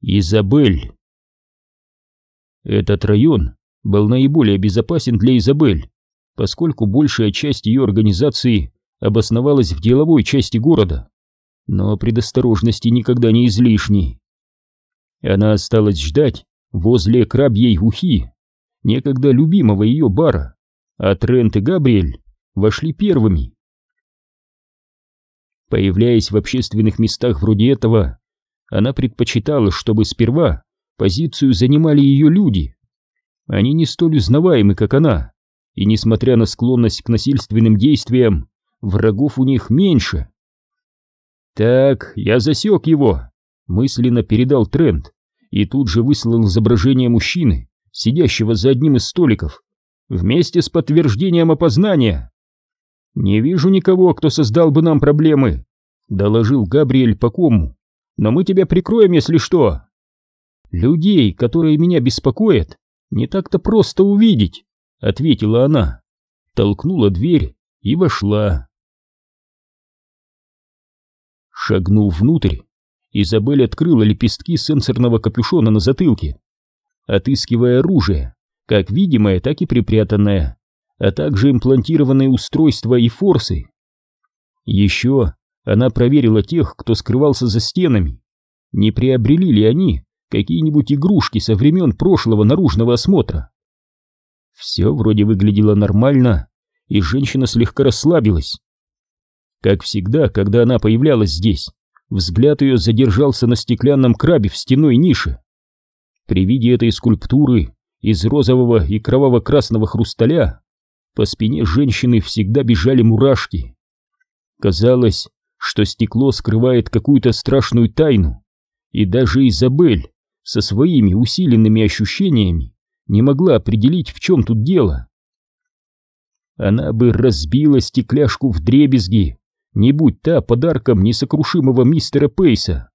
Изабель. Этот район был наиболее безопасен для Изабель, поскольку большая часть ее организации обосновалась в деловой части города. Но предосторожности никогда не излишни. Она осталась ждать возле крабьей ухи, некогда любимого ее бара, а Трент и Габриэль вошли первыми. Появляясь в общественных местах вроде этого, она предпочитала, чтобы сперва позицию занимали ее люди. Они не столь узнаваемы, как она, и, несмотря на склонность к насильственным действиям, врагов у них меньше. «Так, я засек его», — мысленно передал Трент, и тут же выслал изображение мужчины, сидящего за одним из столиков, вместе с подтверждением опознания. «Не вижу никого, кто создал бы нам проблемы», — доложил Габриэль по кому но мы тебя прикроем, если что. Людей, которые меня беспокоят, не так-то просто увидеть, ответила она, толкнула дверь и вошла. Шагнув внутрь, Изабель открыла лепестки сенсорного капюшона на затылке, отыскивая оружие, как видимое, так и припрятанное, а также имплантированные устройства и форсы. Еще она проверила тех, кто скрывался за стенами. Не приобрели ли они какие-нибудь игрушки со времен прошлого наружного осмотра? Все вроде выглядело нормально, и женщина слегка расслабилась. Как всегда, когда она появлялась здесь, взгляд ее задержался на стеклянном крабе в стеной нише. При виде этой скульптуры из розового и кроваво-красного хрусталя по спине женщины всегда бежали мурашки. Казалось, что стекло скрывает какую-то страшную тайну, и даже Изабель со своими усиленными ощущениями не могла определить, в чем тут дело. Она бы разбила стекляшку в дребезги, не будь та подарком несокрушимого мистера Пейса,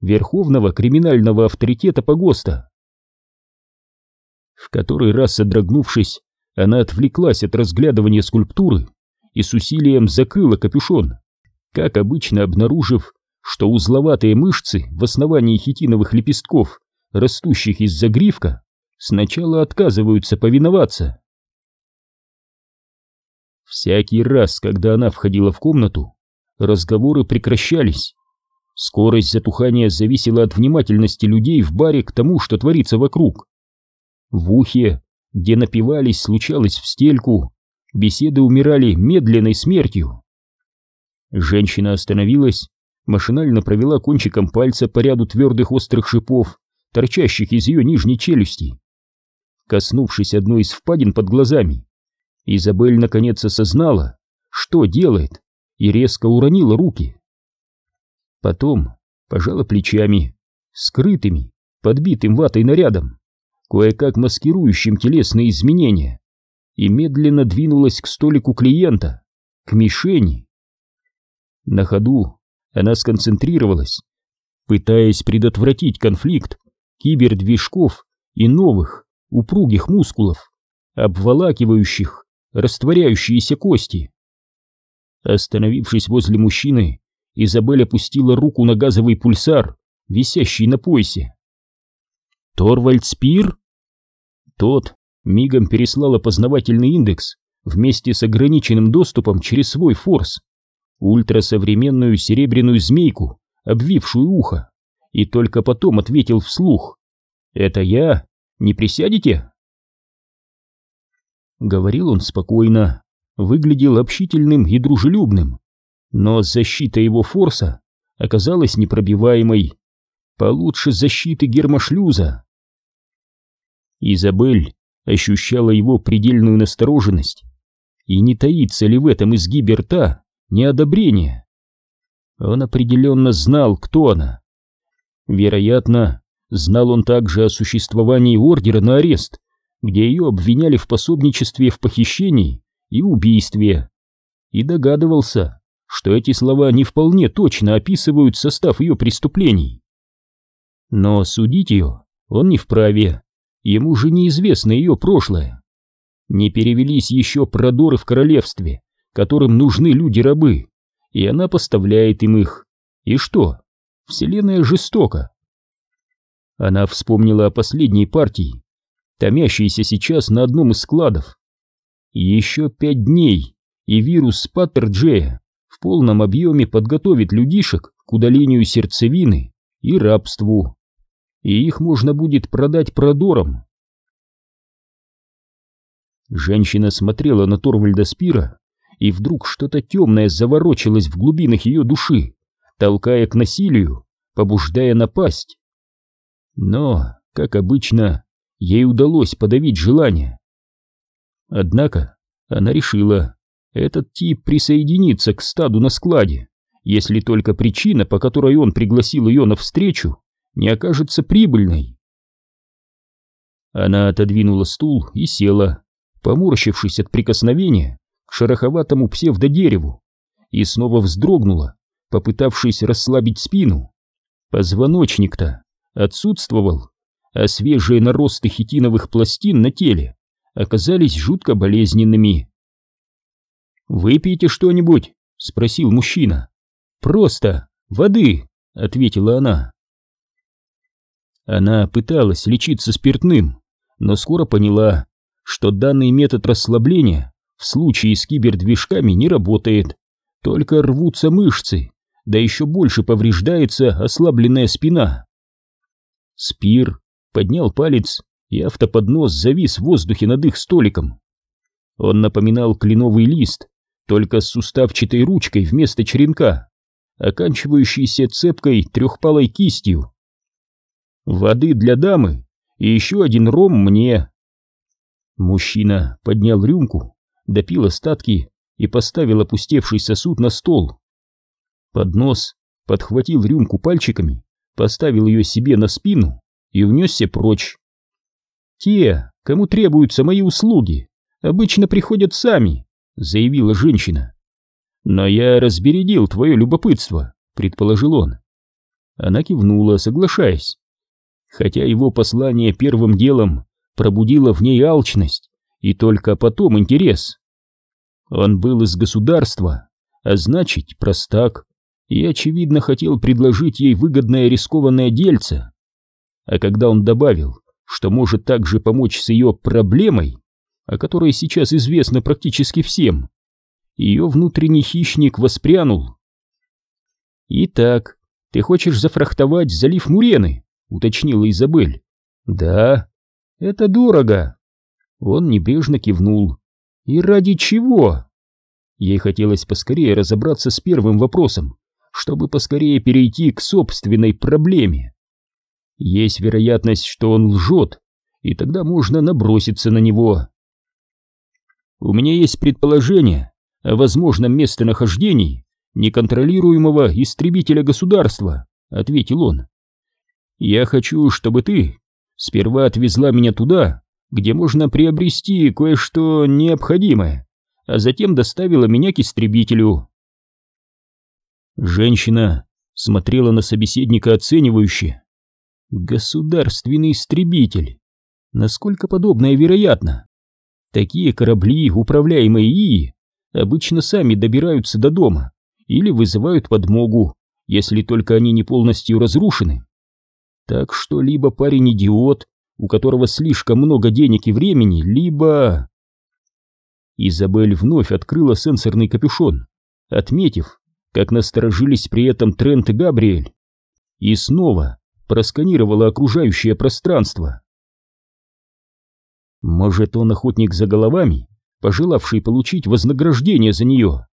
верховного криминального авторитета Погоста. В который раз содрогнувшись, она отвлеклась от разглядывания скульптуры и с усилием закрыла капюшон как обычно обнаружив, что узловатые мышцы в основании хитиновых лепестков, растущих из загривка, сначала отказываются повиноваться. Всякий раз, когда она входила в комнату, разговоры прекращались. Скорость затухания зависела от внимательности людей в баре к тому, что творится вокруг. В ухе, где напивались, случалось в стельку, беседы умирали медленной смертью. Женщина остановилась, машинально провела кончиком пальца по ряду твердых острых шипов, торчащих из ее нижней челюсти. Коснувшись одной из впадин под глазами, Изабель наконец осознала, что делает, и резко уронила руки. Потом пожала плечами, скрытыми, подбитым ватой нарядом, кое-как маскирующим телесные изменения, и медленно двинулась к столику клиента, к мишени. На ходу она сконцентрировалась, пытаясь предотвратить конфликт кибердвижков и новых, упругих мускулов, обволакивающих, растворяющиеся кости. Остановившись возле мужчины, Изабель опустила руку на газовый пульсар, висящий на поясе. «Торвальд Спир?» Тот мигом переслал опознавательный индекс вместе с ограниченным доступом через свой форс ультрасовременную серебряную змейку, обвившую ухо, и только потом ответил вслух. «Это я? Не присядете?» Говорил он спокойно, выглядел общительным и дружелюбным, но защита его форса оказалась непробиваемой, получше защиты гермошлюза. Изабель ощущала его предельную настороженность, и не таится ли в этом изгибе рта неодобрение. Он определенно знал, кто она. Вероятно, знал он также о существовании ордера на арест, где ее обвиняли в пособничестве в похищении и убийстве, и догадывался, что эти слова не вполне точно описывают состав ее преступлений. Но судить ее он не вправе, ему же неизвестно ее прошлое. Не перевелись еще продоры в королевстве, которым нужны люди-рабы, и она поставляет им их. И что? Вселенная жестока. Она вспомнила о последней партии, томящейся сейчас на одном из складов. Еще пять дней, и вирус Паттерджея в полном объеме подготовит людишек к удалению сердцевины и рабству, и их можно будет продать продором. Женщина смотрела на Торвальда Спира, и вдруг что-то темное заворочилось в глубинах ее души, толкая к насилию, побуждая напасть. Но, как обычно, ей удалось подавить желание. Однако она решила, этот тип присоединится к стаду на складе, если только причина, по которой он пригласил ее на встречу, не окажется прибыльной. Она отодвинула стул и села, поморщившись от прикосновения к шероховатому псевдодереву, и снова вздрогнула, попытавшись расслабить спину. Позвоночник-то отсутствовал, а свежие наросты хитиновых пластин на теле оказались жутко болезненными. «Выпейте что-нибудь?» — спросил мужчина. «Просто воды», — ответила она. Она пыталась лечиться спиртным, но скоро поняла, что данный метод расслабления в случае с кибердвижками не работает, только рвутся мышцы, да еще больше повреждается ослабленная спина. Спир поднял палец, и автоподнос завис в воздухе над их столиком. Он напоминал кленовый лист, только с суставчатой ручкой вместо черенка, оканчивающейся цепкой трехпалой кистью. «Воды для дамы и еще один ром мне!» Мужчина поднял рюмку, допил остатки и поставил опустевший сосуд на стол. Поднос подхватил рюмку пальчиками, поставил ее себе на спину и унесся прочь. «Те, кому требуются мои услуги, обычно приходят сами», — заявила женщина. «Но я разбередил твое любопытство», — предположил он. Она кивнула, соглашаясь. Хотя его послание первым делом пробудило в ней алчность и только потом интерес. Он был из государства, а значит, простак, и, очевидно, хотел предложить ей выгодное рискованное дельце. А когда он добавил, что может также помочь с ее проблемой, о которой сейчас известно практически всем, ее внутренний хищник воспрянул. «Итак, ты хочешь зафрахтовать залив Мурены?» — уточнила Изабель. «Да». «Это дорого». Он небрежно кивнул. «И ради чего?» Ей хотелось поскорее разобраться с первым вопросом, чтобы поскорее перейти к собственной проблеме. Есть вероятность, что он лжет, и тогда можно наброситься на него. У меня есть предположение о возможном местонахождении неконтролируемого истребителя государства, ответил он. Я хочу, чтобы ты сперва отвезла меня туда, где можно приобрести кое-что необходимое, а затем доставила меня к истребителю. Женщина смотрела на собеседника оценивающе. Государственный истребитель. Насколько подобное вероятно? Такие корабли, управляемые ИИ, обычно сами добираются до дома или вызывают подмогу, если только они не полностью разрушены. Так что либо парень идиот, у которого слишком много денег и времени, либо... Изабель вновь открыла сенсорный капюшон, отметив, как насторожились при этом Трент и Габриэль, и снова просканировала окружающее пространство. Может, он охотник за головами, пожелавший получить вознаграждение за нее?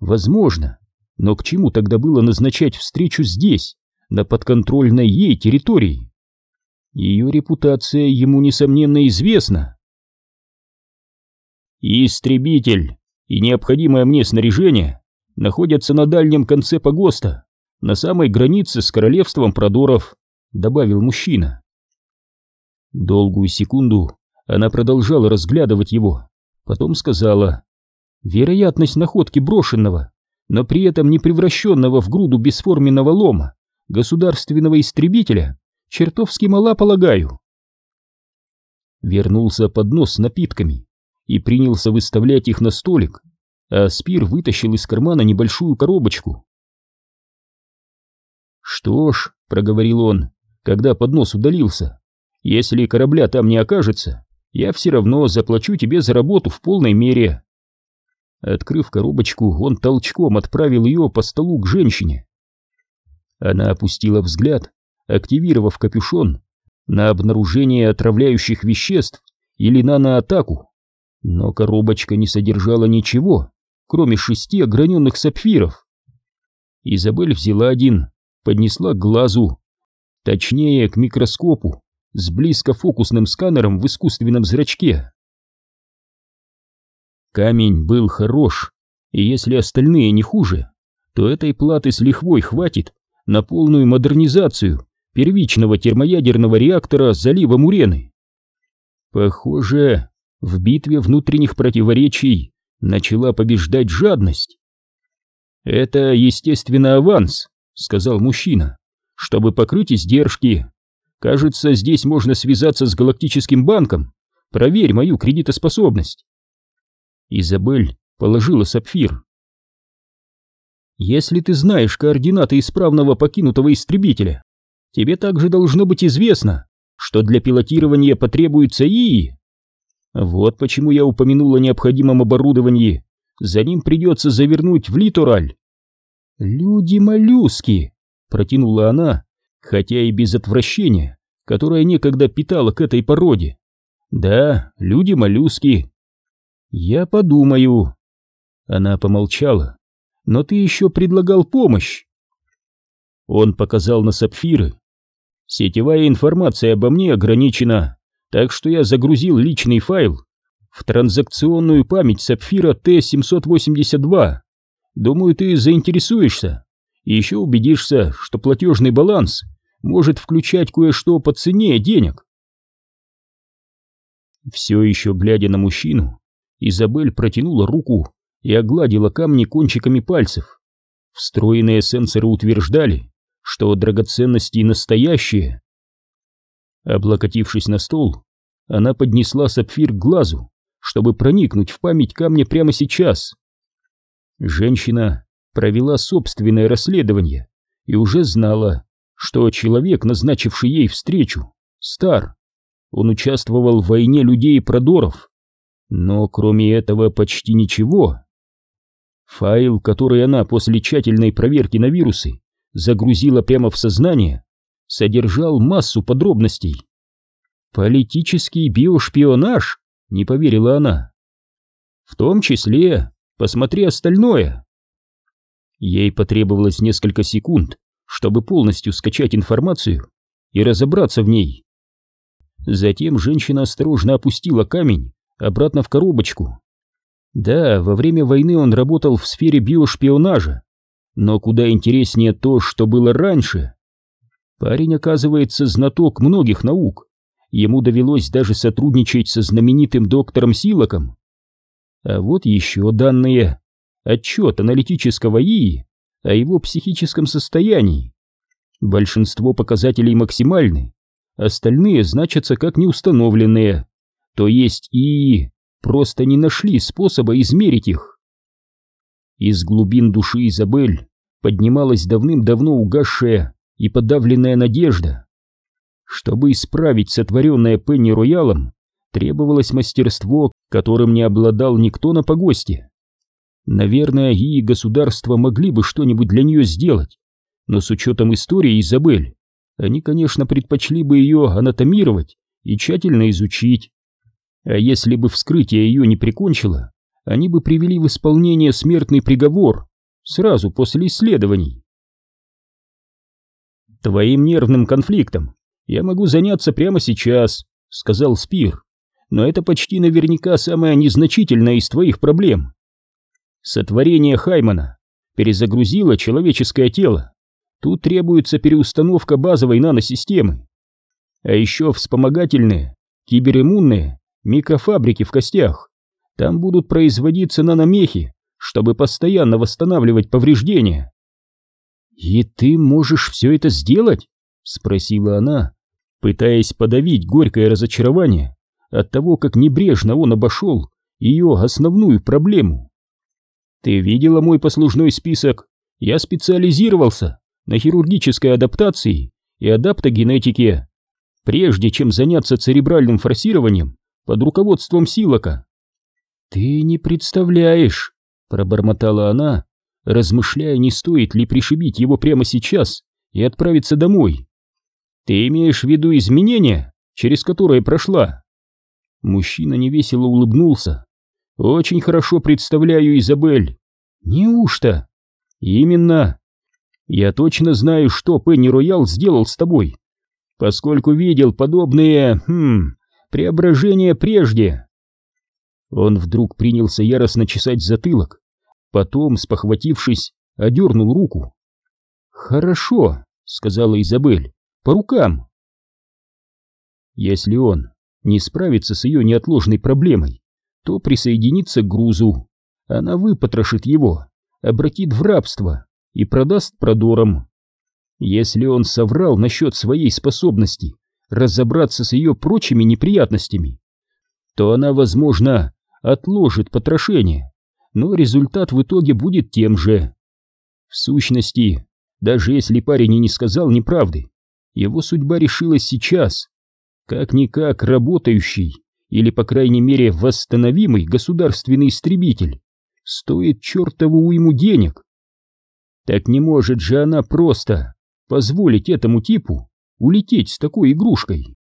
Возможно, но к чему тогда было назначать встречу здесь, на подконтрольной ей территории? Ее репутация ему, несомненно, известна. «Истребитель и необходимое мне снаряжение находятся на дальнем конце погоста, на самой границе с королевством Продоров», — добавил мужчина. Долгую секунду она продолжала разглядывать его, потом сказала, «Вероятность находки брошенного, но при этом не превращенного в груду бесформенного лома, государственного истребителя, чертовски мала, полагаю». Вернулся поднос с напитками и принялся выставлять их на столик, а Спир вытащил из кармана небольшую коробочку. «Что ж», — проговорил он, когда поднос удалился. «Если корабля там не окажется, я все равно заплачу тебе за работу в полной мере». Открыв коробочку, он толчком отправил ее по столу к женщине. Она опустила взгляд, активировав капюшон на обнаружение отравляющих веществ или наноатаку. Но коробочка не содержала ничего, кроме шести ограненных сапфиров. Изабель взяла один, поднесла к глазу, точнее к микроскопу, с близкофокусным сканером в искусственном зрачке. Камень был хорош, и если остальные не хуже, то этой платы с лихвой хватит на полную модернизацию первичного термоядерного реактора залива Мурены. Похоже, в битве внутренних противоречий начала побеждать жадность. «Это, естественно, аванс», — сказал мужчина, — «чтобы покрыть издержки. Кажется, здесь можно связаться с Галактическим банком. Проверь мою кредитоспособность». Изабель положила сапфир. «Если ты знаешь координаты исправного покинутого истребителя, тебе также должно быть известно, что для пилотирования потребуется ИИ. Вот почему я упомянул о необходимом оборудовании. За ним придется завернуть в литораль. «Люди-моллюски!» — протянула она, хотя и без отвращения, которое некогда питала к этой породе. «Да, люди-моллюски». «Я подумаю». Она помолчала. «Но ты еще предлагал помощь». Он показал на сапфиры. «Сетевая информация обо мне ограничена так что я загрузил личный файл в транзакционную память сапфира Т-782. Думаю, ты заинтересуешься и еще убедишься, что платежный баланс может включать кое-что по цене денег. Все еще глядя на мужчину, Изабель протянула руку и огладила камни кончиками пальцев. Встроенные сенсоры утверждали, что драгоценности настоящие. Облокотившись на стол, она поднесла сапфир к глазу, чтобы проникнуть в память камня прямо сейчас. Женщина провела собственное расследование и уже знала, что человек, назначивший ей встречу, стар. Он участвовал в войне людей и продоров. Но кроме этого почти ничего. Файл, который она после тщательной проверки на вирусы загрузила прямо в сознание, содержал массу подробностей. «Политический биошпионаж?» — не поверила она. «В том числе, посмотри остальное». Ей потребовалось несколько секунд, чтобы полностью скачать информацию и разобраться в ней. Затем женщина осторожно опустила камень обратно в коробочку. Да, во время войны он работал в сфере биошпионажа, но куда интереснее то, что было раньше. Парень, оказывается, знаток многих наук. Ему довелось даже сотрудничать со знаменитым доктором Силоком. А вот еще данные. Отчет аналитического ИИ о его психическом состоянии. Большинство показателей максимальны, остальные значатся как неустановленные. То есть ИИ просто не нашли способа измерить их. Из глубин души Изабель поднималась давным-давно угасшая и подавленная надежда. Чтобы исправить сотворенное Пенни Роялом, требовалось мастерство, которым не обладал никто на погосте. Наверное, и государства могли бы что-нибудь для нее сделать, но с учетом истории Изабель, они, конечно, предпочли бы ее анатомировать и тщательно изучить. А если бы вскрытие ее не прикончило, они бы привели в исполнение смертный приговор сразу после исследований. Твоим нервным конфликтом я могу заняться прямо сейчас, сказал Спир. Но это почти наверняка самая незначительная из твоих проблем. Сотворение Хаймана перезагрузило человеческое тело. Тут требуется переустановка базовой наносистемы. А еще вспомогательные, кибериммунные микрофабрики в костях. Там будут производиться наномехи, чтобы постоянно восстанавливать повреждения. «И ты можешь все это сделать?» — спросила она, пытаясь подавить горькое разочарование от того, как небрежно он обошел ее основную проблему. «Ты видела мой послужной список? Я специализировался на хирургической адаптации и адаптогенетике, прежде чем заняться церебральным форсированием под руководством Силока. «Ты не представляешь», — пробормотала она, размышляя, не стоит ли пришибить его прямо сейчас и отправиться домой. «Ты имеешь в виду изменения, через которые прошла?» Мужчина невесело улыбнулся. «Очень хорошо представляю, Изабель». «Неужто?» «Именно. Я точно знаю, что Пенни Роял сделал с тобой, поскольку видел подобные, хм, преображения прежде». Он вдруг принялся яростно чесать затылок, потом, спохватившись, одернул руку. «Хорошо», — сказала Изабель, — «по рукам». Если он не справится с ее неотложной проблемой, то присоединится к грузу. Она выпотрошит его, обратит в рабство и продаст продором. Если он соврал насчет своей способности разобраться с ее прочими неприятностями, то она, возможно, отложит потрошение, но результат в итоге будет тем же. В сущности, даже если парень и не сказал неправды, его судьба решилась сейчас. Как-никак работающий, или, по крайней мере, восстановимый государственный истребитель, стоит чертову уйму денег. Так не может же она просто позволить этому типу улететь с такой игрушкой.